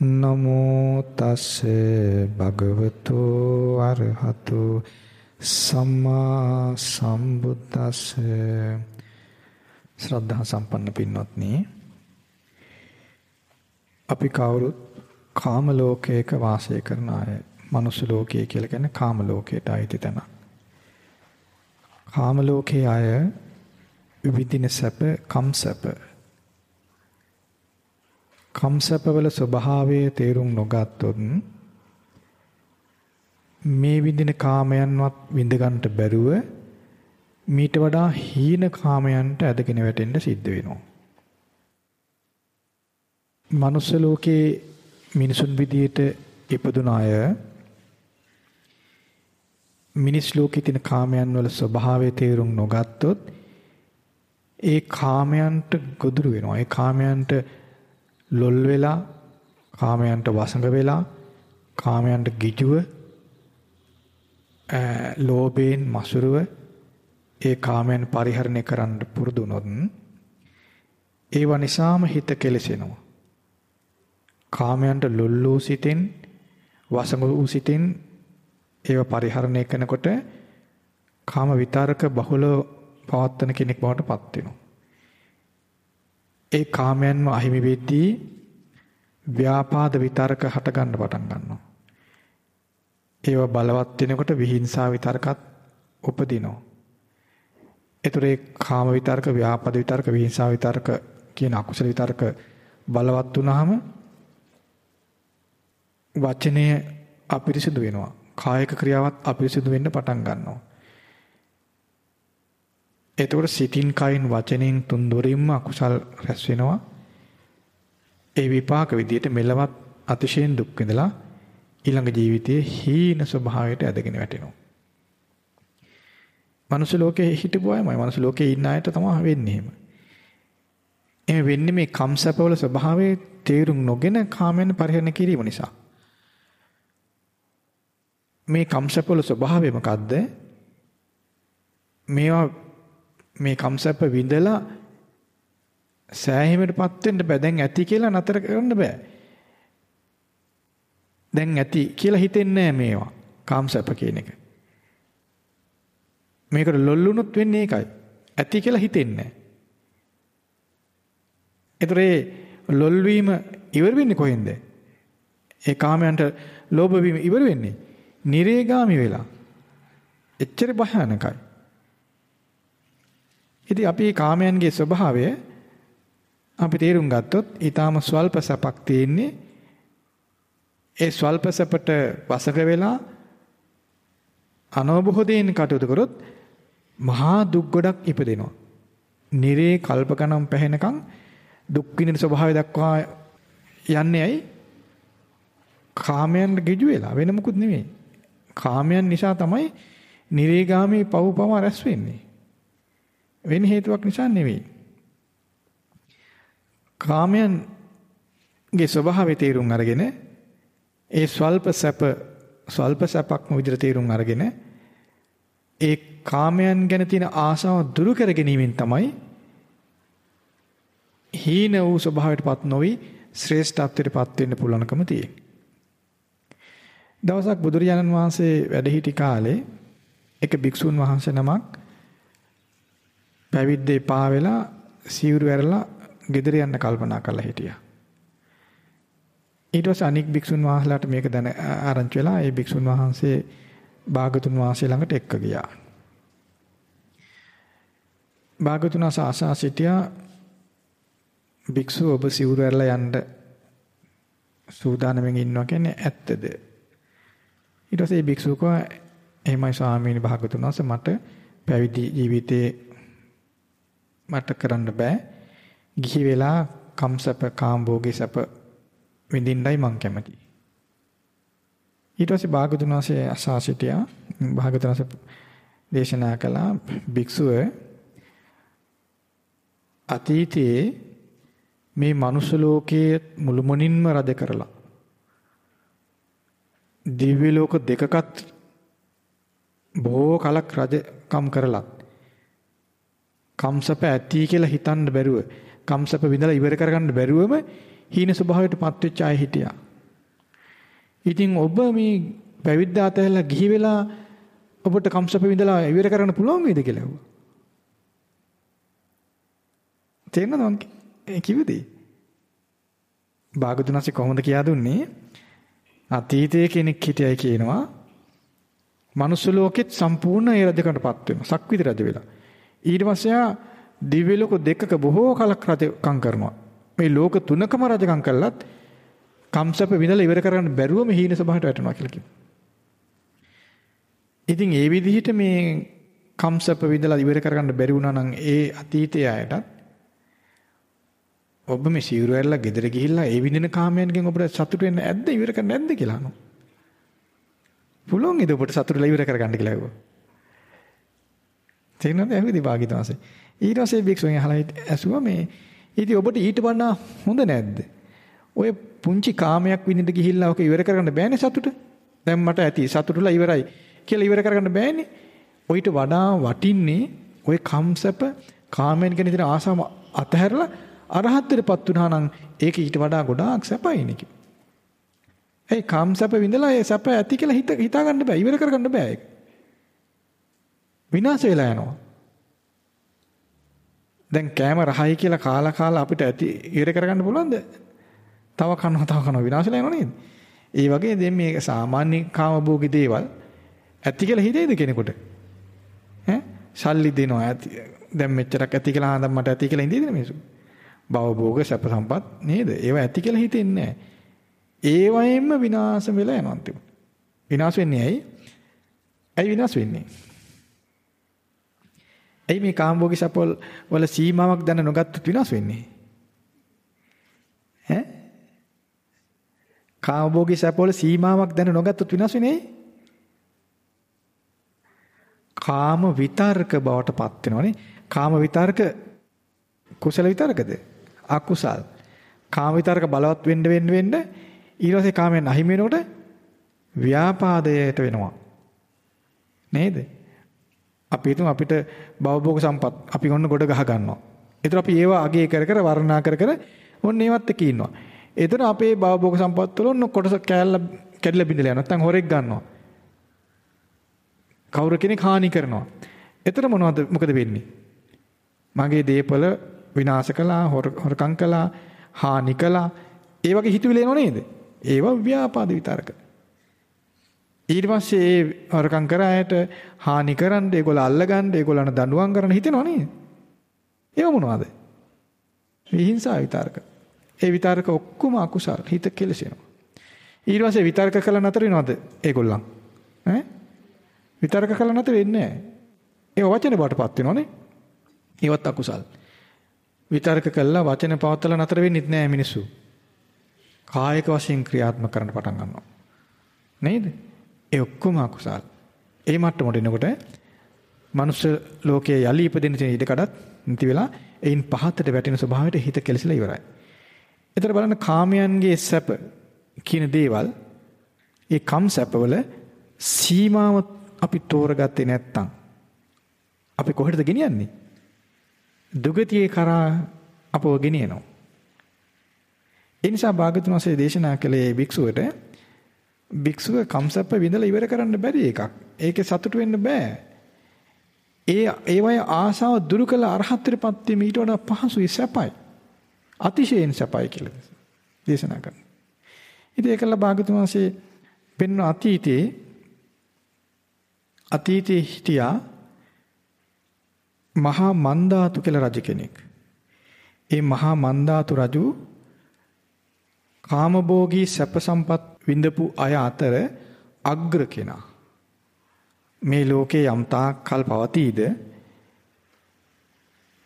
නමෝ තස්ස භගවතු අරහතු සම්මා සම්බුද්දස්ස ශ්‍රද්ධා සම්පන්න පින්වත්නි අපි කවුරුත් කාම ලෝකයක වාසය කරන අය. මනුස්ස ලෝකය කියලා කියන්නේ කාම ලෝකයට අයිති තැන. කාම ලෝකයේ අය විවිධින සැප, කම් සැප කම්සපවල ස්වභාවය තේරුම් නොගත්තොත් මේ විදින කාමයන්වත් විඳ ගන්නට බැරුව මීට වඩා හීන කාමයන්ට ඇදගෙන වැටෙන්න සිද්ධ වෙනවා. මනුස්ස ලෝකේ මිනිසුන් විදියට ඉපදුන අය මිනිස් ලෝකේ තියෙන කාමයන් වල ස්වභාවය තේරුම් නොගත්තොත් ඒ කාමයන්ට ගොදුරු වෙනවා. ඒ කාමයන්ට ලොල් වෙලා කාමයන්ට වසඟ වෙලා කාමයන්ට ගිජුව ලෝභයෙන් මසුරුව ඒ කාමයන් පරිහරණය කරන්න පුරුදු වුණොත් ඒව නිසාම හිත කෙලසෙනවා. කාමයන්ට ලොල් වූ සිතෙන් වසඟ වූ සිතෙන් ඒව පරිහරණය කරනකොට කාම විතරක බහුල පවත්තන කෙනෙක් බවට පත් වෙනවා. ඒ කාමයන්ම අහිමි වෙද්දී ව්‍යාපාද විතරක හට ගන්න පටන් ගන්නවා. ඒව බලවත් වෙනකොට විහිංසාව විතරකත් උපදිනවා. ඒතර ඒ කාම විතරක, ව්‍යාපාද විතරක, විහිංසාව විතරක කියන අකුසල විතරක බලවත් වුනහම වචනය අපිරිසිදු වෙනවා. කායික ක්‍රියාවත් අපිරිසිදු වෙන්න පටන් ගන්නවා. එතකොට සිතින් කයින් වචනෙන් තුන් දොරින්ම අකුසල් රැස් වෙනවා. ඒ විපාක විදියට මෙලවත් අතිශයින් දුක් විඳලා ඊළඟ ජීවිතයේ හීන ස්වභාවයට ඇදගෙන වැටෙනවා. මනුස්ස ලෝකේ හිටපු අයමයි මනුස්ස ලෝකේ ඉන්න අයට තමයි වෙන්නේ එහෙම. එහෙම වෙන්නේ මේ කම්සපවල ස්වභාවයේ තේරුම් නොගෙන කාමෙන් පරිහරණය කිරීම නිසා. මේ කම්සපවල ස්වභාවය මොකද්ද? මේවා මේ කම්සප්ප විඳලා සෑහීමටපත් වෙන්න බෑ. දැන් ඇති කියලා නතර කරන්න බෑ. දැන් ඇති කියලා හිතෙන්නේ මේවා. කාම්සප්ප කියන එක. මේකට ලොල්ලුනොත් වෙන්නේ ඒකයි. ඇති කියලා හිතෙන්නේ ඒතරේ ලොල් වීම ඉවර වෙන්නේ කොහෙන්ද? ඒ කාමයන්ට ලෝභ වීම ඉවර වෙන්නේ නිරේගාමි වෙලා. එච්චර භයානකයි. ඉතින් අපි කාමයන්ගේ ස්වභාවය අපි තේරුම් ගත්තොත් ඊටාම ස්වල්ප සැපක් තියෙන්නේ ඒ ස්වල්ප සැපට වසක වෙලා අනවබෝධයෙන් කටයුතු කරොත් මහා දුක් ගොඩක් ඉපදෙනවා. නිරේ කල්ප ගණන් පැහැෙනකම් දුක් විඳින ස්වභාවය දක්වා යන්නේ ඇයි? කාමයන් ගිජු වෙලා වෙන මොකුත් නෙමෙයි. කාමයන් නිසා තමයි නිරේගාමී පව් පව රැස් වෙන්නේ. වෙන හේතුවක් නිසා නෙවෙයි. කාමයන්ගේ ස්වභාවය තේරුම් අරගෙන ඒ ස්වල්ප සැප ස්වල්ප සැපක්ම විදිහට තේරුම් අරගෙන ඒ කාමයන් ගැන තියෙන ආසාව දුරු කර ගැනීමෙන් තමයි හීන වූ ස්වභාවයටපත් නොවි ශ්‍රේෂ්ඨත්වයටපත් වෙන්න පුළුවන්කම තියෙන්නේ. දවසක් බුදුරජාණන් වහන්සේ වැඩ සිටි කාලේ එක භික්ෂුන් වහන්සේ නමක් පැවිද්ද එපා වෙලා සිවුරු ඇරලා ගෙදර යන්න කල්පනා කරලා හිටියා. ඊට පස්සේ අනික් භික්ෂුන් වහන්සේලාට මේක දැන ආරංචි වෙලා ඒ භික්ෂුන් වහන්සේ භාගතුන් වහන්සේ ළඟට එක්ක ගියා. භාගතුන් ආසා සිටියා භික්ෂුව ඔබ සිවුරු ඇරලා යන්න සූදානම්ෙන් ඉන්නවා කියන්නේ ඇත්තද? ඊට පස්සේ භික්ෂුව කෝ එහෙමයි ස්වාමීනි භාගතුන් වහන්සේ මට පැවිදි ජීවිතේ මට කරන්න බෑ. ගිහි වෙලා කම්සප කාම්භෝගේ සැප විඳින්නයි මං කැමති. ඊට පස්සේ භාගතුන් වහන්සේ අසා සිටියා. භාගතුන් වහන්සේ දේශනා කළා භික්ෂුව අතීතයේ මේ මනුස්ස ලෝකයේ මුළුමනින්ම රජ කරලා දිව්‍ය ලෝක දෙකකත් බොහෝ කලක් රජකම් කරලත් කම්සප ඇති කියලා හිතන්න බැරුව කම්සප විඳලා ඉවර කරගන්න බැරුවම හීන ස්වභාවයටපත් වෙච්ච අය හිටියා. ඉතින් ඔබ මේ පැවිද්ද අතහැරලා ගිහි වෙලා ඔබට කම්සප විඳලා ඉවර කරන්න පුළුවන් වේද කියලා ඇහුවා. තේරෙනවද මං කිව්වද? භාගතුනාසේ කොහොමද කියා දුන්නේ? අතීතයේ කෙනෙක් හිටියයි කියනවා. මනුස්ස ලෝකෙත් සම්පූර්ණ ඒ රජකමටපත් වෙනවා. සක්විති රජ වෙලා. ඊට පස්සේ දිව්‍ය ලෝක දෙකක බොහෝ කලක් රජකම් කරනවා. මේ ලෝක තුනකම රජකම් කළත් කම්සප විඳලා ඉවර කරන්න බැරුවම හීන සභාවට වැටෙනවා කියලා කිව්වා. ඉතින් ඒ විදිහට මේ කම්සප විඳලා ඉවර කරගන්න බැරි වුණා නම් ඒ අතීතයේ අයටත් ඔබ මේ සිවුරු ඇරලා ගෙදර ගිහිල්ලා ඒ විඳින කාමයන්ගෙන් ඔබට සතුට වෙන්න ඇද්ද ඉවර කරන්න නැද්ද කියලා අහනවා. පුළුවන් ඉද ඔබට සතුටුලා ඉවර කරගන්න කියලා ඇහුවා. තේරෙනවද ඇහුවේදී භාගිතවාසේ. ඊට පස්සේ බික්සුන් අහලා ඇසුවා මේ ඉතින් ඔබට ඊට වඩා හොඳ නැද්ද? ඔය පුංචි කාමයක් විඳින්න ගිහිල්ලා ඔක ඉවර කරගන්න බෑනේ සතුට. දැන් මට ඇති සතුටුලා ඉවරයි කියලා ඉවර කරගන්න බෑනේ. ඔయిత වඩා වටින්නේ ඔය කම්සප කාමෙන් ගැන ඉතින් ආසාව අතහැරලා අරහත්ත්වයටපත් වුණා නම් ඒක ඊට වඩා ගොඩාක් සැපයිනේ කිව්වා. ඒ කම්සප විඳලා ඒ සැප ඇති කියලා හිත හිතා ගන්න බෑ. ඉවර කරගන්න බෑ ඒක. විනාශ වෙලා යනවා. දැන් කෑම රහයි කියලා කාලා කාලා අපිට ඇති ඉවර කරගන්න පුළුවන්ද? තව කනවා තව කනවා විනාශ වෙලා යනවා නේද? ඒ වගේ දැන් මේ සාමාන්‍ය කාමභෝගී දේවල් ඇති කියලා හිතේද කෙනෙකුට? ඈ සල්ලි දෙනවා ඇති දැන් මෙච්චරක් ඇති කියලා ආන්දම් මට ඇති කියලා ඉඳීද මිනිස්සු? භවභෝග සැප සම්පත් නේද? ඒවා ඇති කියලා හිතෙන්නේ නැහැ. ඒවයින්ම විනාශ වෙලා යනවා අන්තිමට. විනාශ වෙන්නේ ඇයි? ඇයි විනාශ වෙන්නේ? ඇයි මේ කාමභෝගී සපවල වල සීමාවක් දැන නොගත්තොත් විනාශ වෙන්නේ? ඈ? කාමභෝගී සපවල සීමාවක් දැන නොගත්තොත් විනාශ වෙන්නේ ඇයි? කාම විතර්ක බවට පත් වෙනවනේ. කාම විතර්ක කුසල විතර්කද? අකුසල්. කාම විතර්ක බලවත් වෙන්න වෙන්න වෙන්න ඊට පස්සේ කාමයෙන් අහිමි වෙනකොට ව්‍යාපාදයට වෙනවා. නේද? අපි හිතමු අපිට භවභෝග සම්පත් අපි ඔන්න ගොඩ ගහ ගන්නවා. ඒතර අපි ඒවා අගේ කර කර වර්ණනා කර කර ඔන්න ඒවත් එක්ක ඉන්නවා. ඒතර අපේ භවභෝග සම්පත් වල ඔන්න කොටස කෑල්ල කැඩලා බිඳලා යනවා. නැත්නම් හොරෙක් ගන්නවා. කවුරු කෙනෙක් හානි කරනවා. ඒතර මොනවද මොකද වෙන්නේ? මගේ දේපල විනාශ කළා, හොරකම් කළා, හානි කළා. ඒ වගේ හිතුවිලි එනව නේද? ඒවා ව්‍යාපාද විතරක. ඊට පස්සේ ඒ හොරකම් කරායට හානි කරන්න, ඒගොල්ලෝ අල්ලගන්න, ඒගොල්ලන් දඬුවම් කරන්න හිතෙනව නේද? ඒව මොනවද? විහිංසාව විතරක. ඒ විතරක ඔක්කොම අකුසල් හිත කෙලසෙනවා. ඊට පස්සේ විතරක කළ නතර වෙනවද ඒගොල්ලන්? ඈ? විතරක කළ නතර වෙන්නේ නැහැ. ඒ වචන බාටපත් වෙනවනේ. ඒවත් අකුසල්. විතර්ක කළා වචන පවත්වලා නතර වෙන්නේ නැහැ මිනිස්සු. කායික වශයෙන් ක්‍රියාත්මක කරන්න පටන් ගන්නවා. නේද? ඒ ඔක්කොම අකුසල්. ඒ මට්ටමට එනකොට මනුෂ්‍ය ලෝකයේ යලි ඉපදෙන තියෙන ඉඩකඩත් නැති වෙලා එයින් පහතට වැටෙන ස්වභාවයට හිත කෙලසිලා ඉවරයි. ඒතර බලන්න කාමයන්ගේ සැප කියන දේවල් ඒ කම් සැපවල සීමාව අපි තෝරගත්තේ නැත්තම් අපි කොහෙටද ගෙනියන්නේ? දුගතියේ කරා අපව ගෙනියනවා. ඒ නිසා භාගතුන් වහන්සේ දේශනා කළේ භික්ෂුවට භික්ෂුව කම්සප්ප විඳලා ඉවර කරන්න බැරි එකක්. ඒකේ සතුටු වෙන්න බෑ. ඒ ඒවය ආසාව දුරු කළ අරහත්ත්වයටපත් වීම ඊට වඩා පහසුයි සැපයි. අතිශයින් සැපයි කියලා දේශනා කරනවා. ඉතින් ඒකල භාගතුන් වහන්සේ පෙන්වන අතීතයේ අතීතයේ හිටියා මහා මන්දාතු කියලා රජ කෙනෙක්. ඒ මහා මන්දාතු රජු කාමභෝගී සැප සම්පත් විඳපු අය අතර අග්‍ර කෙනා. මේ ලෝකේ යම් තාක් කල් පවතීද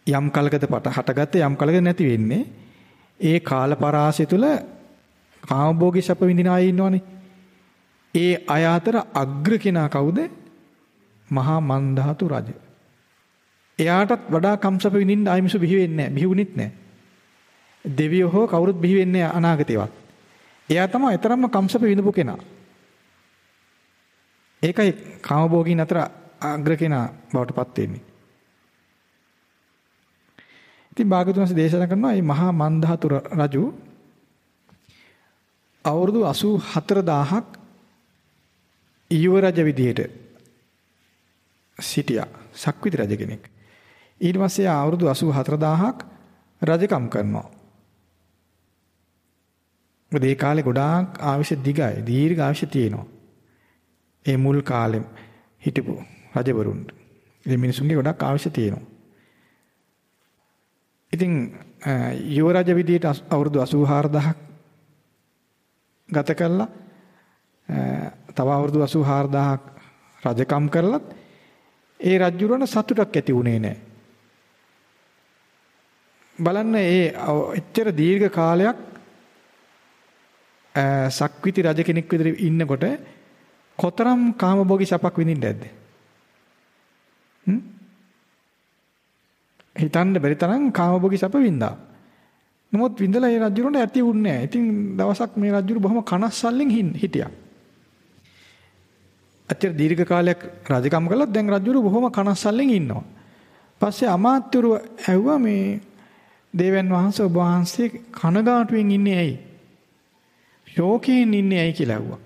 යම් කලකද පට හටගත්තේ යම් කලකද නැති වෙන්නේ ඒ කාල පරාසය තුල කාමභෝගී සැප විඳින අය ඉන්නවනේ. ඒ අය අතර අග්‍ර කෙනා කවුද? මහා මන්දාතු රජු. එයාටත් වඩා කම්සප විඳින්න ආයිමිසු බිහි වෙන්නේ නැහැ. බිහිුණිත් නැහැ. දෙවියෝ හෝ කවුරුත් බිහි වෙන්නේ අනාගතේවත්. එයා තමයි තරම්ම කම්සප විඳපු කෙනා. ඒකයි කාමභෝගීන් අතර අග්‍ර කෙනා බවට පත් වෙන්නේ. ඉතින් භාගතුන්ස දේශනා කරනවා මේ මහා මන්දහතු රජු අවුරුදු 84000ක් ඊව රජ විදියට සිටියා. සක්විති රජ කෙනෙක්. ඊට පස්සේ අවුරුදු 84000ක් රජකම් කරනවා. මොකද ඒ කාලේ ගොඩාක් ආවිෂ දිගයි, දීර්ඝ ආවිෂ තියෙනවා. ඒ මුල් කාලෙම හිටපු රජවරුන්ට. ඉතින් මිනිසුන්ගේ ගොඩක් ආවිෂ තියෙනවා. ඉතින් යුව රජ විදියට අවුරුදු 84000ක් ගත කළා. තව අවුරුදු 84000ක් රජකම් කරලත් ඒ රජුරණ සතුටක් ඇති වුණේ නැහැ. බලන්න ඒ එච්චර දීර්ඝ කාලයක් සක්විති රජ කෙනෙක් විදිහට ඉන්නකොට කොතරම් කාමභෝගී සපක් විඳින්න ඇද්ද? හ්ම්? හිතන්න බැරි තරම් කාමභෝගී සප වින්දා. නමුත් විඳලා ඒ රජුරන්ට ඇති වුණේ නැහැ. ඉතින් දවසක් මේ රජුරු බොහොම කනස්සල්ලෙන් හිටියා. අච්චර දීර්ඝ කාලයක් රජකම් කළත් දැන් රජුරු බොහොම කනස්සල්ලෙන් ඉන්නවා. පස්සේ අමාත්‍යරු ඇහුවා මේ දේවයන් වහන්සේ ඔබ වහන්සේ කනගාටුවෙන් ඉන්නේ ඇයි? ශෝකයෙන් ඉන්නේ ඇයි කියලා ඇහුවා.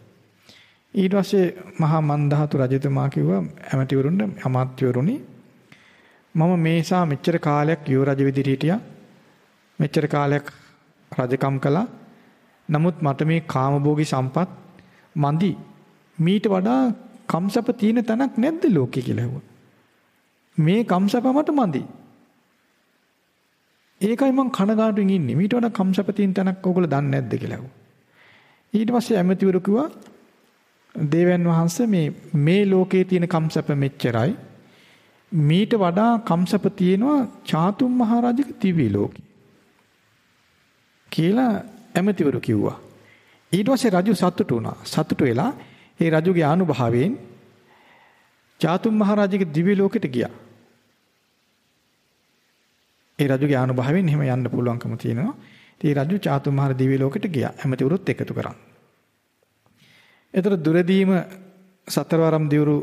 ඊට පස්සේ මහා මන්දහතු රජතුමා කිව්වා ඇමතිවරුන්ට අමාත්‍යවරුනි මම මේසා මෙච්චර කාලයක් යෝ රජ විදිහට හිටියා. මෙච්චර කාලයක් රජකම් කළා. නමුත් මට මේ කාමභෝගී සම්පත් මදි. මීට වඩා කම්සප තියෙන තැනක් නැද්ද ලෝකේ කියලා ඇහුවා. මේ කම්සප මට මදි. ඒකයි මං කනගාටුවෙන් ඉන්නේ. මීට වඩා කම්සප තියෙන තැනක් ඕගොල්ලෝ දන්නේ නැද්ද කියලා ඇහුවා. ඊට පස්සේ ඇමතිවරු කිව්වා දේවයන් වහන්සේ මේ මේ ලෝකේ තියෙන කම්සප මෙච්චරයි. මීට වඩා කම්සප තියෙනවා චාතුම් මහරජක දිව්‍ය ලෝකේ. කියලා ඇමතිවරු කිව්වා. ඊට පස්සේ රජු සතුටු වුණා. සතුටු වෙලා ඒ රජුගේ ආනුභාවයෙන් චාතුම් මහරජගේ දිව්‍ය ලෝකෙට ගියා. ඒ රජුගේ ආනුභාවයෙන් එහෙම යන්න පුළුවන්කම තියෙනවා. ඉතින් රජු චාතුම් මහර දිව්‍ය ලෝකෙට ගියා. ඇමතිවරුත් එකතු කරන්. ඒතර දුරදීම සතරවරම් දිවුරු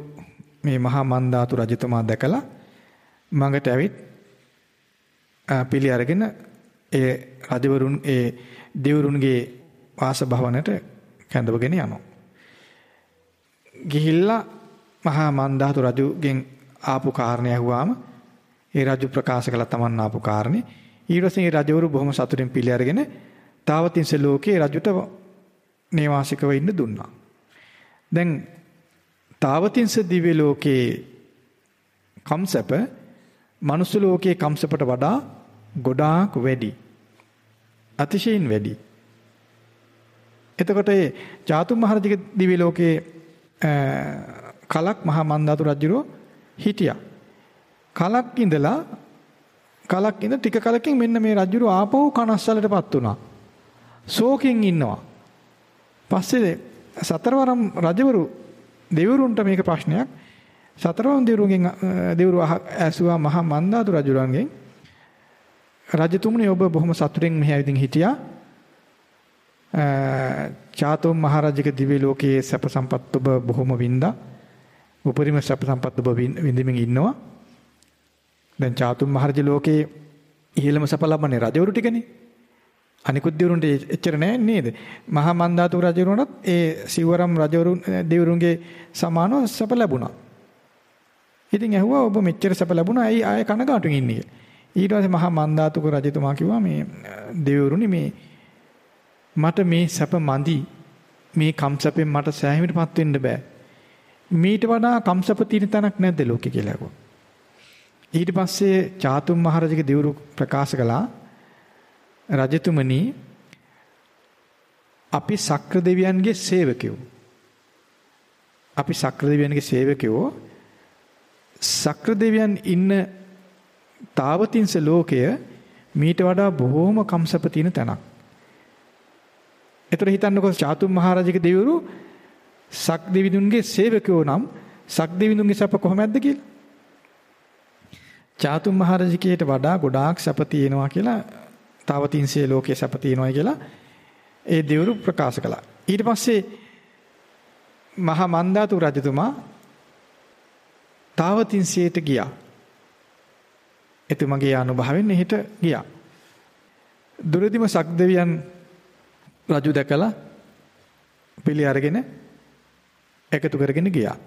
මේ මහා මන්දාතු රජතුමා දැකලා මඟට ඇවිත් පිළි අරගෙන ඒ රජවරුන් ඒ දෙවරුන්ගේ වාසභවනට කැඳවගෙන යනවා. ගිහිල්ලා මහා මන්දාතු රජුගෙන් ආපු කාරණේ අහුවාම ඒ රජු ප්‍රකාශ කළ තමන් ආපු කාරණේ ඊට පස්සේ රජවරු බොහොම සතුටින් පිළි අරගෙන තාවතින්ස ලෝකේ රජුට නේවාසිකව ඉන්න දුන්නා. දැන් තාවතින්ස දිව්‍ය ලෝකේ කම්සප මනුස්ස ලෝකේ කම්සපට වඩා ගොඩාක් වැඩි. අතිශයින් වැඩි. එතකොට ඒ චාතුම් මහරජගේ දිව්‍ය ලෝකේ කලක් මහා මන්දාතු රජුරෝ හිටියා. කලක් ඉඳලා කලක් ඉඳ ටික කලකින් මෙන්න මේ රජුරෝ ආපහු කනස්සලටපත් වුණා. ශෝකෙන් ඉන්නවා. පස්සේ සතරවරම් රජවරු දෙවිවරුන්ට මේක ප්‍රශ්නයක්. සතරවම් දෙවිවරුන්ගෙන් දෙවිවරු ඇසුවා මහා මන්දාතු රජුරන්ගෙන් රජතුමනි ඔබ බොහොම සතුටින් මෙහි ඇවිදින් හිටියා. චාතෝම් මහරජගේ දිව්‍ය ලෝකයේ සැප සම්පත් ඔබ බොහොම වින්දා. උපරිම සැප සම්පත් ඔබ විඳින්මින් ඉන්නවා. දැන් චාතුම් මහරජ ලෝකයේ ඉහළම සැප ලබන්නේ රජවරු ටිකනේ. අනිකුත් දෙවරුන්ට එච්චර නෑ නේද? මහා මන්දාතු රජවරුන්ටත් ඒ සිවරම් රජවරුන් දෙවරුන්ගේ සමානව සැප ලැබුණා. ඉතින් ඇහුවා ඔබ මෙච්චර සැප ලැබුණා ඇයි ආය කනගාටුවෙන් ඉන්නේ? ඊට පස්සේ මහා මන්දාතුක රජතුමා කිව්වා මේ දෙවරුනි මේ මට මේ සැප මදි. මේ කම්සපෙන් මට සෑහීමටපත් වෙන්න බෑ. මීට වඩා කම්සප තියෙන තැනක් නැද්ද ලෝකේ කියලා ඇහුවා. ඊට පස්සේ චාතුම් මහරජගේ දෙවරු ප්‍රකාශ කළා රජතුමනි අපි සක්‍ර දෙවියන්ගේ සේවකයෝ. අපි සක්‍ර දෙවියන්ගේ සේවකයෝ සක්‍ර දෙවියන් ඉන්න තාවතින්ස ලෝකය මීට වඩා බොහෝම කම්සප තියෙන තැනක්. එතකොට හිතන්නකෝ චාතුම් මහරජගේ දෙවිවරු සක් දෙවිඳුන්ගේ සේවකයෝ නම් සක් දෙවිඳුන්ගේ සැප කොහොමද කියලා? චාතුම් මහරජකයට වඩා ගොඩාක් සැප තියෙනවා කියලා තාවතින්සේ ලෝකයේ සැප තියෙනවා කියලා ඒ දෙවිවරු ප්‍රකාශ කළා. ඊට පස්සේ මහා මන්දාතු රජතුමා තාවතින්සේට ගියා. එතුමගේ අනුභවයෙන් එහෙට ගියා. දුරදිම සක්දෙවියන් රජු දැකලා පිළි අරගෙන එකතු කරගෙන ගියා.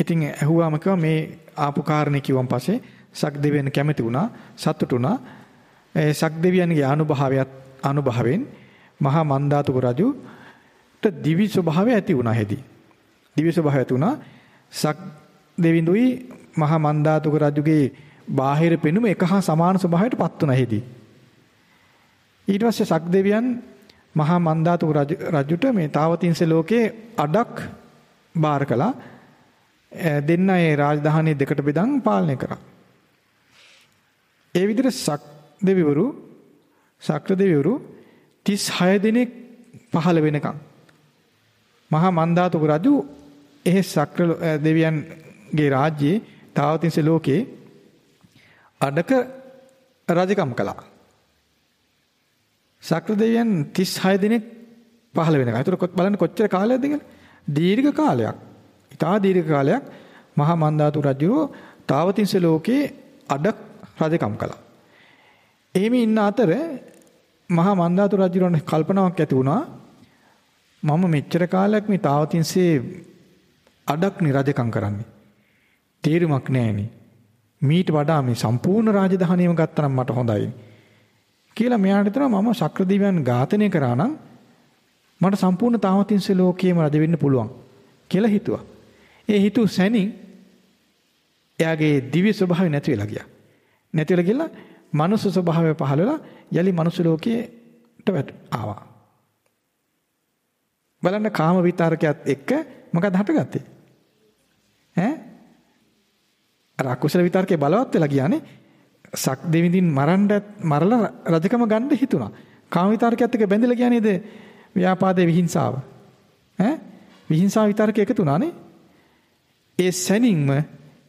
ඉතින් ඇහුවාම කිව්වා මේ ආපු කාරණේ කිව්වන් පස්සේ සක්දෙවියන් කැමති වුණා සතුටු වුණා. ඒ සක්දෙවියන්ගේ අනුභවයත් අනුභවයෙන් මහා මන්දාතුක රජුට දිවි ස්වභාවය ඇති වුණා හෙදී. දිවි ස්වභාවය ඇති වුණා. සක් දෙවිඳුයි මහා මන්දාතුක රජුගේ බාහිර පෙනුම එක හා සමාන ස්වභාවයට පත් වුණා හෙදී. ඊට පස්සේ සක් දෙවියන් මහා මන්දාතුක රජුට මේ තාවතින්ස ලෝකයේ අඩක් බාර කළා. දෙන්න ඒ රාජධානිය දෙකට බෙදන් පාලනය කරා. ඒ විදිහට සක් දෙවිවරු සක්‍ර දෙවිවරු 36 දිනක් පහළ වෙනකම් මහා මන්දාතුක රජු එහෙ සක්‍ර දෙවියන්ගේ රාජ්‍යයේ තාවතින්ස ලෝකේ අඩක රජකම් කළා. සක්‍ර දෙවියන් 36 දිනක් පහළ වෙනකම්. ඒතර බලන්න කොච්චර කාලයක්ද කියලා. දීර්ඝ කාලයක්. ඉතා දීර්ඝ කාලයක් මහා මන්දාතු රජුරෝ තාවතින්ස ලෝකේ අඩක් රජකම් කළා. එහෙම ඉන්න අතර මහා මන්දාතු රජුරන්ට කල්පනාවක් ඇති වුණා මම මෙච්චර කාලයක් මේ තාවතින්සේ අඩක් නිරජකම් කරන්නේ. තේරුමක් නැහෙනි. මීට වඩා මේ සම්පූර්ණ රාජධානියම ගත්තනම් මට හොඳයි. කියලා මෙයාට හිතනවා මම ශක්‍රදීවයන් ඝාතනය කරා නම් මට සම්පූර්ණ තාවතින්සේ ලෝකයේම රජ වෙන්න පුළුවන් කියලා හිතුවා. ඒ හිතුව සැනින් එයාගේ දිව්‍ය ස්වභාවය නැති වෙලා ගියා. නැති වෙලා ගිහලා මනුස්ස ස්වභාවය පහළ වෙලා යලි මනුස්ස ලෝකයට ආවා. බලන්න කාම විතරකයක් එක්ක මොකද හටගත්තේ? ඈ? අර අකුසල විතරකේ බලවත් වෙලා ගියානේ. සක් දෙවිඳින් මරන්න මරලා රජකම ගන්න හිතුණා. කාම විතරකයක් එක්ක බැඳිලා ගියා නේද? ව්‍යාපාදේ විහිංසාව. ඈ? විහිංසාව විතරක එකතු වුණානේ. ඒ සැනින්ම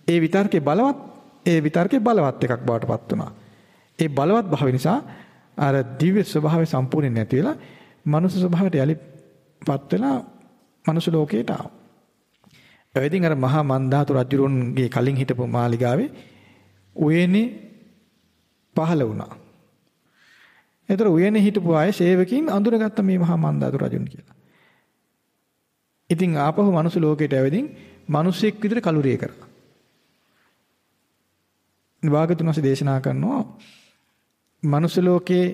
ඒ විතර්කේ බලවත් ඒ විතර්කේ බලවත් එකක් බවට පත් වුණා. ඒ බලවත් භාවය නිසා අර දිව්‍ය ස්වභාවය සම්පූර්ණයෙන් නැති වෙලා මනුස්ස ස්වභාවයට යලිපත් වෙලා මනුස්ස ලෝකයට ආවා. එවෙදින් අර මහා මන්දාතු රජුරුන්ගේ කලින් හිටපු මාලිගාවේ උයනේ පහළ වුණා. ඒතර උයනේ හිටපු අය සේවකින් අඳුරගත්ත මේ මහා මන්දාතු රජුන් කියලා. ඉතින් ආපහු මනුස්ස ලෝකයට ඇවිදින් මිනිසෙක් විදිහට කලුරිය කරා. විභාගතුන් වහන්සේ දේශනා කරනවා මනුස්ස ලෝකේ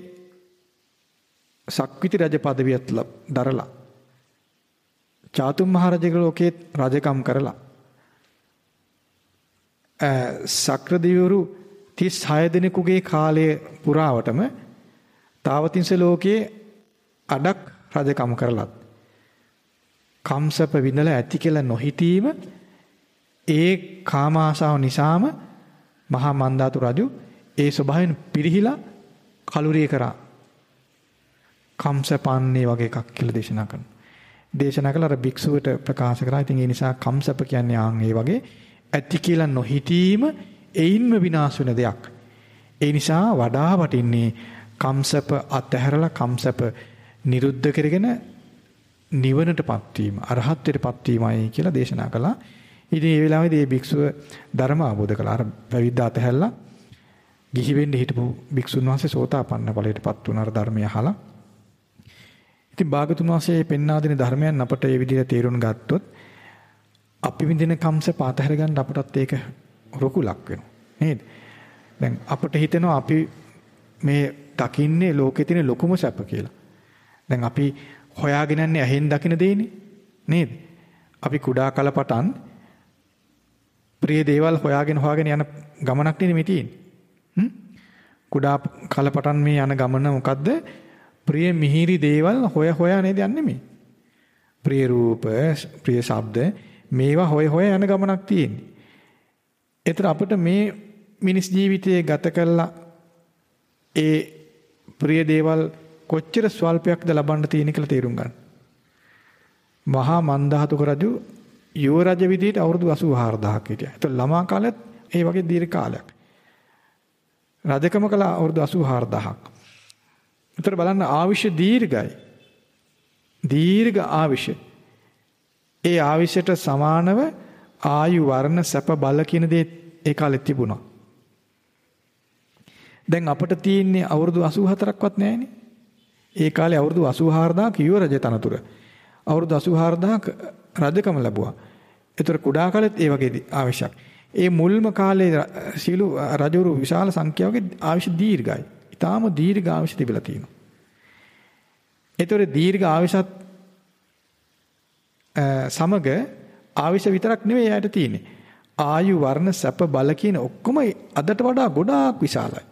සක්විති රජ පදවියත් දරලා චාතුම් මහරජක ලෝකේ රජකම් කරලා සක්‍ර දිවරු 36 දිනකුගේ කාලය පුරාවටම තාවතින්ස ලෝකයේ අඩක් රජකම් කරලත් කම්සප විඳලා ඇති කියලා නොහිතීම ඒ කාම ආසාව නිසාම මහා මන්දාතු රජු ඒ ස්වභාවයෙන් පිරිහිලා කලුරිය කරා. කම්සපන්නේ වගේ එකක් කියලා දේශනා කරනවා. දේශනා කළ අර භික්ෂුවට ප්‍රකාශ කරා. ඉතින් ඒ නිසා කම්සප කියන්නේ ආන් ඒ වගේ ඇති කියලා නොහිතීම එයින්ම විනාශ වෙන දෙයක්. ඒ නිසා වඩා වටින්නේ කම්සප අත්හැරලා කම්සප නිරුද්ධ කරගෙන නිවනටපත් වීම අරහත්ත්වයටපත් වීමයි කියලා දේශනා කළා. ඉතින් ඒ වෙලාවේදී මේ භික්ෂුව ධර්ම අවබෝධ කළා. අර පැවිද්ද අතහැරලා ගිහි වෙන්න හිටපු භික්ෂුන් වහන්සේ සෝතාපන්න ඵලයටපත් වුණා අර ධර්මය අහලා. ඉතින් භාගතුන් වහන්සේ පෙන්වා දෙන ධර්මයන් අපට මේ විදිහට තේරුම් ගත්තොත් අපි විඳින කම්ස පාතහැර ගන්න අපටත් ඒක රුකුලක් වෙනවා. නේද? දැන් අපිට හිතෙනවා අපි මේ දකින්නේ ලෝකේ තියෙන ලොකුම සැප කියලා. දැන් අපි හොයාගෙන යන්නේ ඇහෙන් දකින දෙයනේ. නේද? අපි කුඩා කලපටන් ප්‍රිය දේවල් හොයාගෙන හොයාගෙන යන ගමනක් නෙමෙයි තියෙන්නේ. කුඩා කලපටන් මේ යන ගමන මොකද්ද? ප්‍රිය මිහිරි දේවල් හොය හොයා නේද යන්නේ මේ. ප්‍රිය රූප, ප්‍රිය ශබ්ද මේවා හොය හොය යන ගමනක් තියෙන්නේ. ඒතර අපිට මේ මිනිස් ජීවිතයේ ගත කළා ඒ ප්‍රිය දේවල් කොච්චර ස්වල්පයක්ද ලබන්න තියෙන කියලා තේරුම් ගන්න. මහා මන්දාතුක රජු යුව රජ විදිහට අවුරුදු 84000ක් හිටියා. ඒතකොට ළමා කාලෙත් ඒ වගේ දීර්ඝ කාලයක්. රජකම කළ අවුරුදු 84000ක්. ඒතර බලන්න ආවිෂ දීර්ඝයි. දීර්ඝ ආවිෂ. ඒ ආවිෂයට සමානව ආයු වර්ණ සැප බල කියන දේ ඒ කාලෙත් තිබුණා. දැන් අපිට තියෙන්නේ අවුරුදු 84ක්වත් නැහැනේ. ඒ කාලේ අවුරුදු 84000 කියව රජ තනතුර. අවුරුදු 84000ක රජකම ලැබුවා. ඒතර කුඩා කාලෙත් ඒ වගේ ආවශ්‍යක්. ඒ මුල්ම කාලේ සීලු රජවරු විශාල සංඛ්‍යාවක ආවිෂ දීර්ඝයි. ඊටාම දීර්ඝ ආවිෂ තිබිලා තියෙනවා. ඒතර දීර්ඝ ආවිෂත් සමග ආවිෂ විතරක් නෙවෙයි එයාට තියෙන්නේ. ආයු වර්ණ සැප බල කියන ඔක්කොම අදට වඩා ගොඩාක් විශාලයි.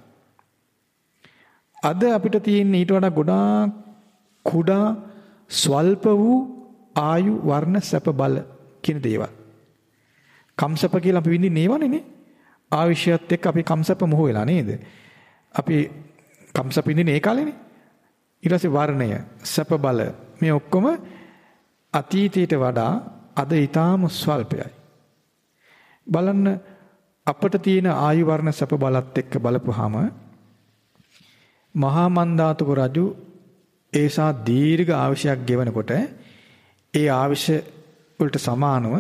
අද අපිට තියෙන ඊට වඩා ගොඩාක් කුඩා ස්වල්ප වූ ආයු වර්ණ සැප බල කියන දේවල්. කම්සප කියලා අපි විඳින්නේ ඒවනේ ආවිෂයත් එක්ක අපි කම්සප මොහ වෙලා නේද? අපි කම්සප විඳින්නේ ඒ කාලේනේ. ඊට පස්සේ වර්ණය, සැප බල මේ ඔක්කොම අතීතයට වඩා අද ඊටාම ස්වල්පයයි. බලන්න අපට තියෙන ආයු වර්ණ සැප බලත් එක්ක බලපුවාම මහා මන්දාතුක රජු ඒසා දීර්ඝ ආවිෂයක් ගෙවනකොට ඒ ආවිෂ වලට සමානව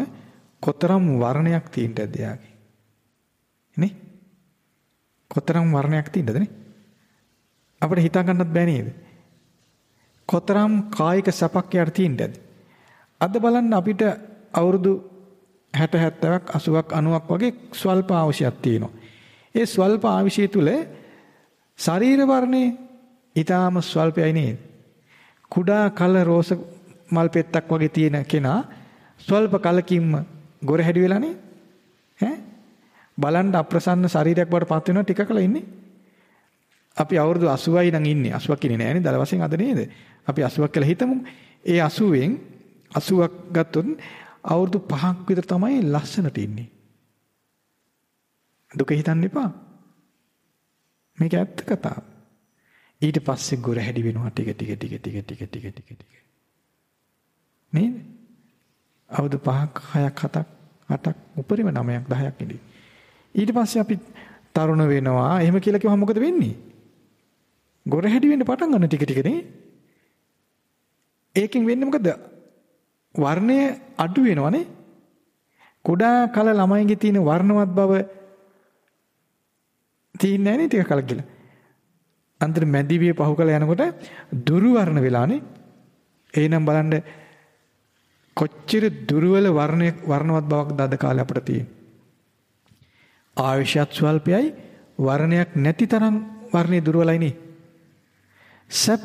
කොතරම් වර්ණයක් තියෙන්නද එයාගේ? නේ? කොතරම් වර්ණයක් තියෙන්නද නේ? අපිට හිතා ගන්නත් බෑ නේද? කොතරම් කායික සැපක් යාට තියෙන්නද? අද බලන්න අපිට අවුරුදු 60 70ක් 80ක් 90ක් වගේ ස්වල්ප අවශ්‍යයක් තියෙනවා. ඒ ස්වල්ප ආවිෂය තුල ශරීර වර්ණේ ඊටාම ස්වල්පයි නේද? කුඩා කල රෝස මල් පෙත්තක් වගේ තියෙන කෙනා ස්වල්ප කලකින්ම ගොර හැඩි වෙලානේ ඈ? බලන්න අප්‍රසන්න ශරීරයක් බවට පත් වෙනවා ටික කල ඉන්නේ. අපි අවුරුදු 80යි නම් ඉන්නේ. 80ක් ඉන්නේ නෑනේ. දල වශයෙන් අද නේද? අපි 80ක් කියලා හිතමු. ඒ 80න් 80ක් ගත්තොත් අවුරුදු 5ක් විතර තමයි ලස්සනට ඉන්නේ. දුක හිතන්න එපා. මේක ඇත්ත කතාව. ඊට පස්සේ ගොර හැඩි වෙනවා ටික ටික ටික ටික ටික ටික ටික ටික. නේද? අවුරුදු 5ක් 6ක් 7ක් 8ක් උපරිම 9ක් 10ක් ඉඳි. ඊට පස්සේ අපි තරුණ වෙනවා. එහෙම කියලා කිව්වම මොකද වෙන්නේ? ගොර හැඩි වෙන්න පටන් ගන්න ටික ටික නේ. ඒකෙන් වෙන්නේ මොකද? වර්ණය අඩු වෙනවනේ. කුඩා කල ළමයින්ගේ තියෙන වර්ණවත් බව තියෙන්නේ නැහැ නේ ටික කලක් ගිහලා. අන්තර මැදිවිය පහු කළ යනකොට දුරු වර්ණ වෙලානේ. එහෙනම් බලන්න කොච්චර දුර්වල වර්ණය වර්ණවත් බවක් දද කාලේ අපිට තියෙන්නේ. ආයුෂත් ස්වල්පයයි වර්ණයක් නැති තරම් වර්ණේ දුර්වලයි නේ. සැප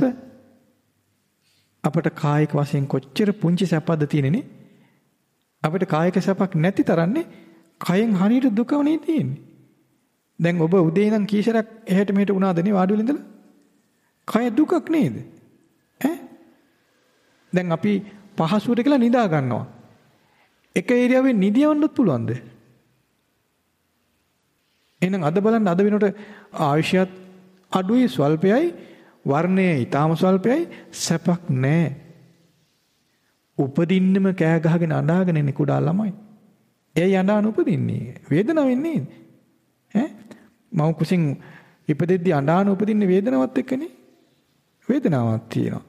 අපට කායික වශයෙන් කොච්චර පුංචි සැපද තියෙන්නේ අපිට කායික සැපක් නැති තරන්නේ කයෙන් හරියට දුකවනේ තියෙන්නේ. දැන් ඔබ උදේ ඉඳන් කීසරක් එහෙට මෙහෙට වුණාද නේ වාඩි වෙලා ඉඳලා? කය දුකක් නේද? ඈ? දැන් අපි පහසුවට කියලා නිදා ගන්නවා. එක ඒරියාවෙන් නිදියවන්නත් පුළුවන්ද? එහෙනම් අද බලන්න අද වෙනකොට ආයුෂයත් අඩුයි ස්වල්පයයි වර්ණය ඊටාම ස්වල්පයයි සැපක් නැහැ. උපදින්නම කෑ ගහගෙන අඬාගෙන ඉන්නේ කුඩා ළමයි. එයි අඬාන උපදින්නේ. වේදනාව වෙන්නේ. ඈ මව කුසින් ඉපදෙද්දී අඬාන උපදින්නේ වේදනාවත් එක්කනේ. වේදනාවක් තියෙනවා.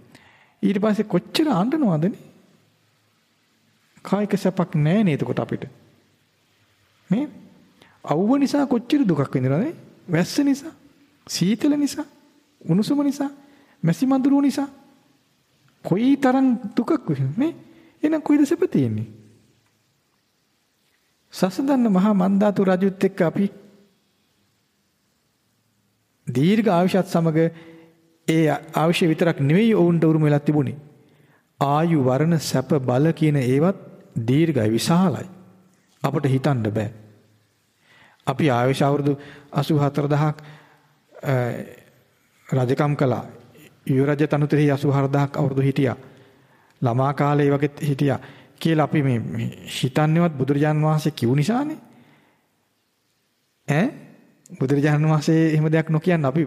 ඊට පස්සේ කොච්චර අඬනවදනේ? කායික සැපක් නැහැ නේද කොට අපිට. මේ අවුව නිසා කොච්චර දුකක් විඳිනවද? වැස්ස නිසා, සීතල නිසා, උණුසුම නිසා, මැසි මඳුරු නිසා කොයි තරම් දුකක් විඳින්නේ? එහෙනම් කොයිද සැප තියෙන්නේ? සසඳන්න මහා මන්දාතු රජුත් එක්ක අපි දීර්ඝ ආයුෂත් සමග ඒ ආයුෂ විතරක් නෙවෙයි ඔවුන්ට උරුම වෙලා තිබුණේ. ආයු වර්ණ සැප බල කියන ඒවත් දීර්ඝයි විශාලයි. අපට හිතන්න බෑ. අපි ආයුෂ අවුරුදු 84000ක් රජකම් කළා. යු රජ තනුතරෙහි 84000ක් අවුරුදු හිටියා. ළමා කාලේ වගේ හිටියා කියලා අපි මේ හිතන්නේවත් බුදුරජාන් වහන්සේ කිව් නිසානේ. ඈ බුදුරජාණන් වහන්සේ එහෙම දෙයක් නොකියන්න අපි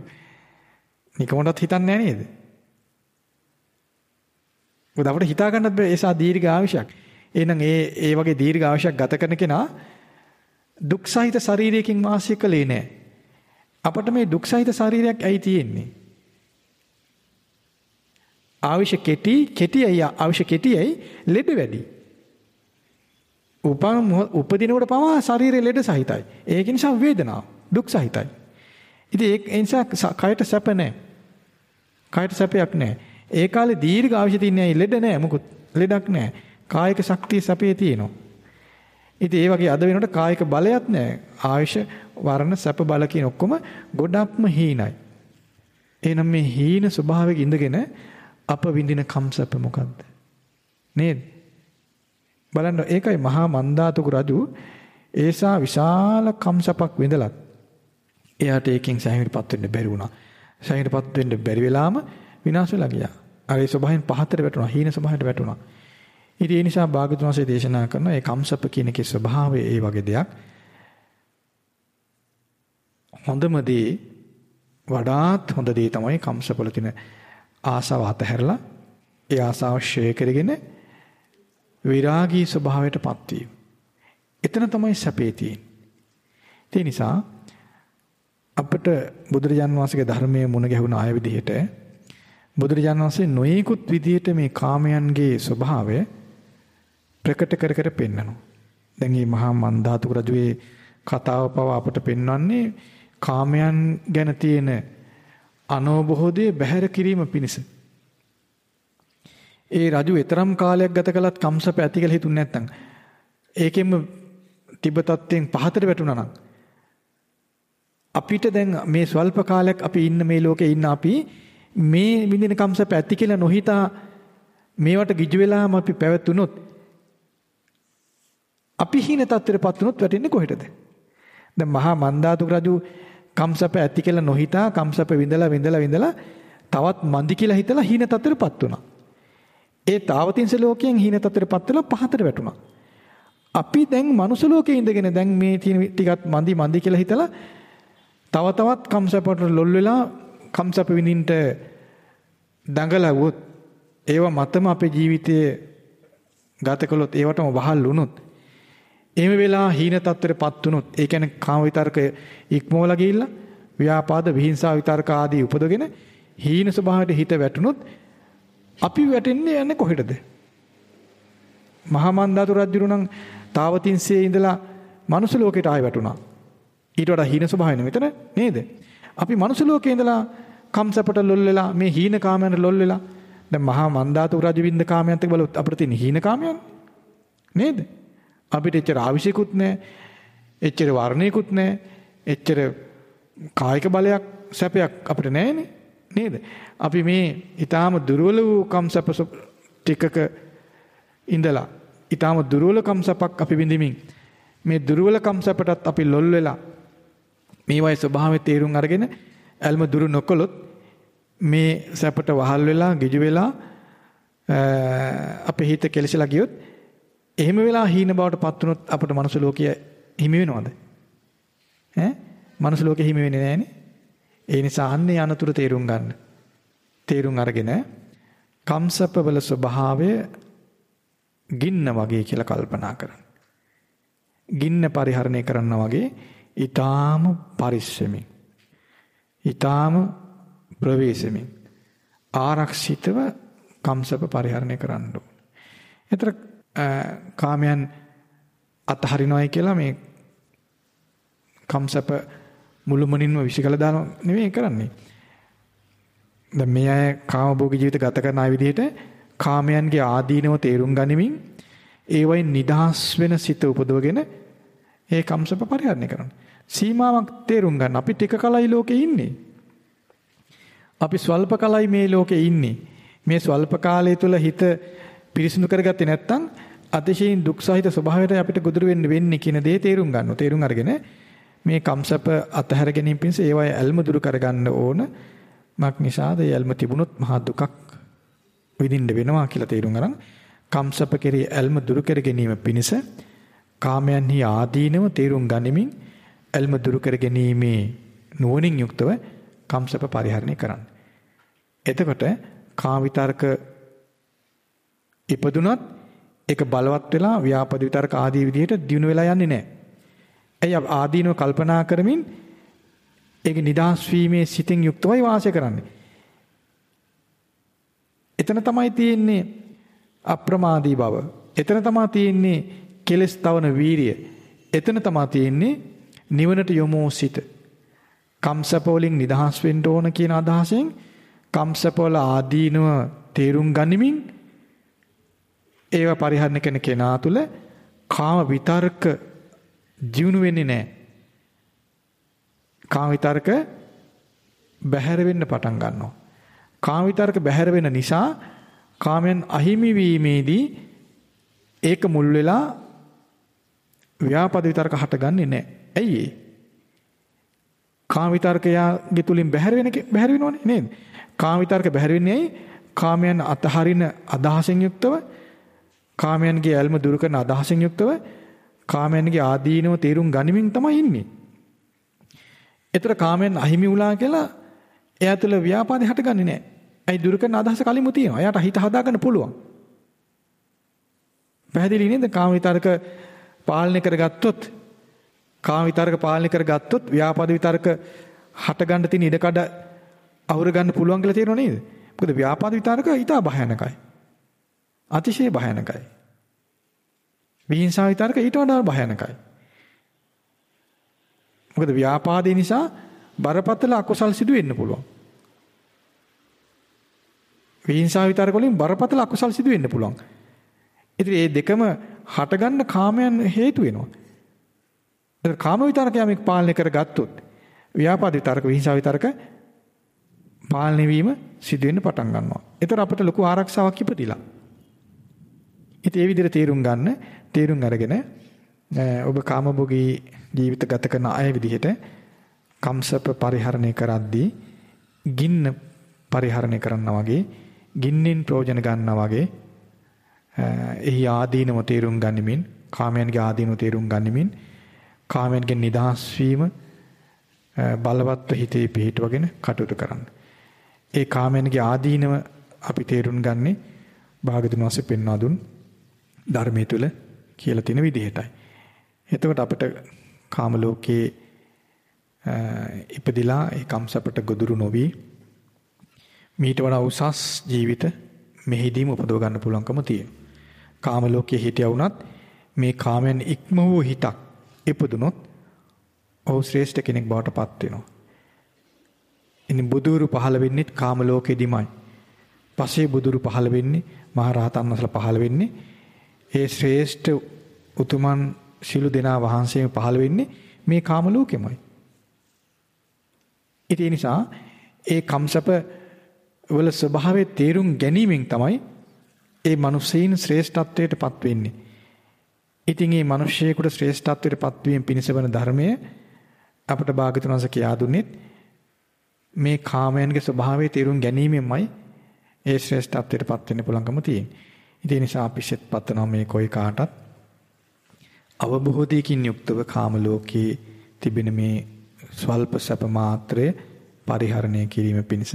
නිකමටත් හිතන්නේ නැහැ නේද? මොකද අපිට හිතා ගන්නත් බෑ ඒසා දීර්ඝ ආයුෂයක්. එහෙනම් ඒ ඒ වගේ දීර්ඝ ආයුෂයක් ගත කරන කෙනා දුක් සහිත ශරීරයකින් වාසය කළේ නැහැ. අපට මේ දුක් සහිත ශරීරයක් ඇයි තියෙන්නේ? ආයුෂ කෙටි කෙටියි ආයුෂ කෙටියි ලෙඩ වැඩි. උපන් උපදිනකොට පවා ශරීරය ලෙඩ සහිතයි. ඒක නිසා වේදනාව. දුක් සහිතයි. ඉතින් ඒ නිසා කයට සැප නැහැ. කයට සැපයක් නැහැ. ඒ කාලේ දීර්ඝ අවශ්‍ය තියන්නේ ලෙඩ නැහැ මොකුත්. ලෙඩක් නැහැ. කායික ශක්තිය සැපේ තියෙනවා. ඉතින් ඒ වගේ අද වෙනකොට කායික බලයක් නැහැ. ආයුෂ වර්ණ සැප බල කියන ඔක්කොම ගොඩක්ම හීනයි. එහෙනම් මේ හීන ස්වභාවයක ඉඳගෙන අප විඳින කම්සප්ප මොකද්ද? නේද? බලන්න ඒකයි මහා මන්දාතුක රජු ඒසා විශාල කම්සපක් විඳලත් එයාට ඒකෙන් සෑහීමටපත් වෙන්න බැරි වුණා. සෑහීමටපත් වෙන්න බැරි වෙලාම විනාශ වෙලා ගියා. අර ඒ ස්වභාවයෙන් පහතට වැටුණා. හීන ස්වභාවයට වැටුණා. ඉතින් ඒ නිසා භාගතුන් වහන්සේ දේශනා කරන ඒ කම්සප කියන එකේ ස්වභාවය ඒ වගේ දෙයක්. හොඳම දේ වඩාත් හොඳ දේ තමයි කම්සපවල තියෙන ආසාව අතහැරලා ඒ ආසාව ෂේ කරගෙන විරාගී ස්වභාවයටපත් වීම. එතන තමයි සැපේ තියෙන්නේ. ඒ නිසා අපිට බුදුරජාන් වහන්සේගේ ධර්මයේ මුණ ගැහුණ ආය විදිහට බුදුරජාන් වහන්සේ නොයෙකුත් විදිහට මේ කාමයන්ගේ ස්වභාවය ප්‍රකට කර කර පෙන්වනවා. දැන් මේ මහා මන්දාතුක රජුගේ කතාව පව අපට පෙන්වන්නේ කාමයන් ගැන තියෙන අනෝබෝධයේ බැහැර කිරීම පිණිස. ඒ රජු ඊතරම් කාලයක් ගත කළත් කම්සප ඇති කියලා හිතුන්නේ නැත්නම් ඒකෙම තිබ තත්ත්වෙන් පහතට වැටුණා නම් අපිට දැන් මේ ස්වල්ප කාලයක් අපි ඉන්න මේ ලෝකේ ඉන්න අපි මේ විඳින කම්සප ඇති කියලා නොහිතා මේවට ගිජු වෙලාම අපි පැවතුනොත් අපි හීන තත්ත්වයටපත් වුණොත් වැටෙන්නේ කොහෙටද? දැන් මහා මන්දාතුක රජු කම්සප ඇති කියලා නොහිතා කම්සප විඳලා විඳලා විඳලා තවත් මන්දි කියලා හිතලා හීන තත්ත්වයටපත් වුණා. ඒ තාවතින්ස ලෝකයෙන් හීන තත්ත්වයටපත් වෙලා පහතට වැටුණා. අපි දැන් මනුස්ස ලෝකේ ඉඳගෙන දැන් මේ තියෙන ටිකත් මන්දි මන්දි කියලා හිතලා තව තවත් කම්සපට ලොල් වෙලා කම්සප විඳින්නට දඟලවුවොත් ඒව මතම අපේ ජීවිතයේ ගත කළොත් ඒවටම වහල් වුණොත් එහෙම වෙලා හීන තත්ත්වයටපත් වුණොත් ඒ කියන්නේ කාම විතර්ක ඉක්මවලා ගිහිල්ලා ව්‍යාපාද විහිංසා විතර්ක ආදී උපදගෙන හීන ස්වභාවයට හිත වැටුණොත් අපි වැටෙන්නේ යන්නේ කොහෙටද? මහා මන්දාතු රජුරු නම් තාවතින්සේ ඉඳලා මනුස්ස ලෝකයට ආය වැටුණා. ඊට වඩා හීන ස්වභාවය මෙතන නේද? අපි මනුස්ස ලෝකේ ඉඳලා කම්සපට ලොල් වෙලා මේ හීන කාමයන්ට ලොල් වෙලා දැන් මහා මන්දාතු රජු වින්ද කාමයන්ට බලුත් අපිට තියෙන හීන කාමයන් නේද? අපිට එච්චර ආවිෂයකුත් නැහැ. එච්චර වර්ණයකුත් නැහැ. එච්චර කායික බලයක් සැපයක් අපිට නැහැනේ. නේද? අපි මේ ඊටාම දුර්වල වූ කම්සප ටිකක ඉඳලා ඊටාම දුර්වල කම්සපක් අපි විඳිමින් මේ දුර්වල කම්සපටත් අපි ලොල් වෙලා මේවයි ස්වභාවය තේරුම් අරගෙන ඇල්ම දුරු නොකළොත් මේ සැපට වහල් වෙලා ගිජු වෙලා අපේ හිත කෙලසලා ගියොත් එහෙම වෙලා හීන බවට පත් වුණොත් අපට මනුස්ස ලෝකය හිමි වෙනවද? ඈ මනුස්ස ලෝකෙ හිමි වෙන්නේ නැහනේ. ඒ නිසා අන්නේ අනතුරු තේරුම් ගන්න. තේරුම් අරගෙන කම්සප්පවල ස්වභාවය ගින්න වගේ කියලා කල්පනා කරන්න. ගින්න පරිහරණය කරනවා වගේ ඊටාම පරිස්සමින් ඊටාම ප්‍රවේශමින් ආරක්ෂිතව කම්සප පරිහරණය කරන්න ඕනේ. ඒතර කාමයන් අතහරිනවයි කියලා මේ කම්සප මුළුමනින්ම විශ්කල දාන නෙවෙයි කරන්නේ. දැන් මේ අය කාමභෝගී ජීවිත ගත කරන අය විදිහට කාමයන්ගේ ආදීනව තේරුම් ගනිමින් ඒවයින් නිදහස් වෙන සිත උපදවගෙන ඒ කම්සප පරිහරණය කරනවා. සීමාවක් තේරුම් ගන්න. අපි ටික කලයි ලෝකේ ඉන්නේ. අපි ස්වල්ප කලයි මේ ලෝකේ ඉන්නේ. මේ ස්වල්ප කාලය තුල හිත පිරිසිදු කරගත්තේ නැත්නම් අතිශයින් දුක් සහිත ස්වභාවයට අපිට ගොදුරු වෙන්න වෙන්නේ කියන දේ තේරුම් ගන්න. තේරුම් අරගෙන මේ කම්සප අතහැර ගැනීම පිණිස ඒවයි ඇල්ම දුරු කරගන්න ඕන. මක් නිසාද ඒ ඇල්ම තිබුණොත් මහා දුකක් විඳින්න වෙනවා කියලා තේරුම් අරන් කම්සප කෙරේ ඇල්ම දුරු කර ගැනීම පිණිස කාමයන්හි ආදීනව තේරුම් ගනිමින් ඇල්ම දුරු කර ගැනීමේ නුවණින් යුක්තව කම්සප පරිහරණය කරන්න. එතකොට කාම විතරක ඉපදුනත් ඒක බලවත් වෙලා ව්‍යාපද විතරක ආදී විදිහට දිනු වෙලා යන්නේ නැහැ. එය ආදීනව කල්පනා කරමින් ඒක නිදාස් වීමේ සිතින් යුක්තවයි වාසය කරන්නේ. එතන තමයි තියෙන්නේ අප්‍රමාදී බව. එතන තමයි තියෙන්නේ කෙලස් තවන වීරිය. එතන තමයි තියෙන්නේ නිවනට යොමු සිත. කම්සප වලින් නිදහස් වෙන්න ඕන කියන අදහසෙන් කම්සප වල ආදීනව තේරුම් ගනිමින් ඒවා පරිහරණය කරන කෙනා තුල කාම විතර්ක ජීවුන වෙන්නේ නැහැ. කාම විතර්ක බැහැර වෙන්න පටන් ගන්නවා. කාම විතර්ක බැහැර වෙන නිසා කාමයන් අහිමි වීමේදී ඒක මුල් වෙලා ව්‍යාපද විතර්ක හටගන්නේ නැහැ. ඇයි ඒ? කාම විතර්කයාගේ තුලින් බැහැර වෙන බැහැර වෙනවනේ නේද? කාම විතර්ක බැහැර වෙන්නේ ඇයි? කාමයන් අතහරින අදහසෙන් යුක්තව කාමයන්ගේ ඇල්ම දුරු කරන අදහසෙන් යුක්තව කාමයන්ගේ ආදීනව තේරුම් ගනිමින් තමයි ඉන්නේ. ඒතර කාමයන් අහිමි වුණා කියලා එයා තුළ ව්‍යාපාදේ හටගන්නේ නැහැ. ඇයි දුරු කරන අදහස කලින්ම තියෙනවා. එයාට හිත හදාගන්න පුළුවන්. පැහැදිලි නේද? කාම විතරක පාලනය කරගත්තොත් කාම විතරක පාලනය කරගත්තොත් ව්‍යාපාද විතරක හටගන්න තියෙන ඉඩකඩ අවුර ගන්න පුළුවන් කියලා තේරෙනව නේද? මොකද ව්‍යාපාද විතරක ඊට භයානකයි. අතිශය භයානකයි. විහිංසාව විතරක ඊට වඩා භයානකයි. මොකද ව්‍යාපාදේ නිසා බරපතල අකුසල් සිදු වෙන්න පුළුවන්. විහිංසාව විතරක වලින් බරපතල අකුසල් සිදු වෙන්න පුළුවන්. ඉතින් මේ දෙකම හටගන්න කාමයන් හේතු වෙනවා. ඒක කාම විතරක යමෙක් පාලනය කරගත්තොත් ව්‍යාපාද විතරක විහිංසාව විතරක පාලනය වීම සිදු වෙන්න පටන් ගන්නවා. ඒතර අපිට ලොකු ආරක්ෂාවක් ඉපදිලා. ඉතින් ඒ විදිහට තේරුම් ගන්න තේරුම් අරගෙන ඔබ කාමභෝගී ජීවිත ගත කරන අය විදිහට කම්සප පරිහරණය කරද්දී ගින්න පරිහරණය කරනවා වගේ ගින්නෙන් ප්‍රයෝජන ගන්නවා වගේ එහි ආදීනව තේරුම් ගනිමින් කාමයන්ගේ ආදීනව තේරුම් ගනිමින් කාමයන්ගෙන් නිදහස් වීම බලවත්ව හිතේ පිහිටවගෙන කටයුතු කරන්න. ඒ කාමයන්ගේ ආදීනව අපි තේරුම් ගන්නේ භාගතුන් වහන්සේ පෙන්වා දුන් ධර්මයේ තුල කියලා තියෙන විදිහටයි. එතකොට අපිට කාම ලෝකයේ ඉපදිලා ඒ කම්සපට ගොදුරු නොවි මීට වඩා උසස් ජීවිත මෙහිදීම උපදව ගන්න පුළුවන්කම තියෙනවා. කාම ලෝකයේ හිටියා වුණත් මේ කාමයන් ඉක්ම වූ හිතක් ඉපදුනොත් ඔහු ශ්‍රේෂ්ඨ කෙනෙක් බවට පත් වෙනවා. ඉතින් බුදුරු පහළ වෙන්නේ කාම ලෝකෙදිමයි. පස්සේ බුදුරු පහළ වෙන්නේ මහා රහතන් වහන්සේලා පහළ වෙන්නේ ඒ ශ්‍රේෂ්ඨ උතුමන් සිළු දෙනා වහන්සේම පහළ වෙන්නේ මේ කාම ලෝකෙමයි. ඒ නිසා ඒ කම්සප වල ස්වභාවය තේරුම් ගැනීමෙන් තමයි ඒ මිනිසෙයින් ශ්‍රේෂ්ඨත්වයටපත් වෙන්නේ. ඉතින් මේ මිනිසෙකුට ශ්‍රේෂ්ඨත්වයටපත් වීම පිණිස වන ධර්මය අපට භාගතුන් වහන්සේ කියා දුන්නෙත් මේ කාමයන්ගේ ස්වභාවය තේරුම් ගැනීමෙන්මයි ඒ ශ්‍රේෂ්ඨත්වයටපත් වෙන්න පුළුවන්කම තියෙන්නේ. ඒ නිසා අපි සෙත් පතනවා මේ කොයි කාටත් අවබෝධයකින් යුක්තව කාම ලෝකයේ තිබෙන මේ ස්වල්ප සැප මාත්‍රය පරිහරණය කිරීම පිණිස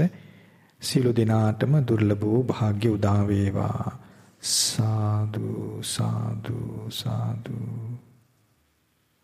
සියලු දෙනාටම දුර්ලභ වූ වාග්ය උදා වේවා. සාදු සාදු සාදු.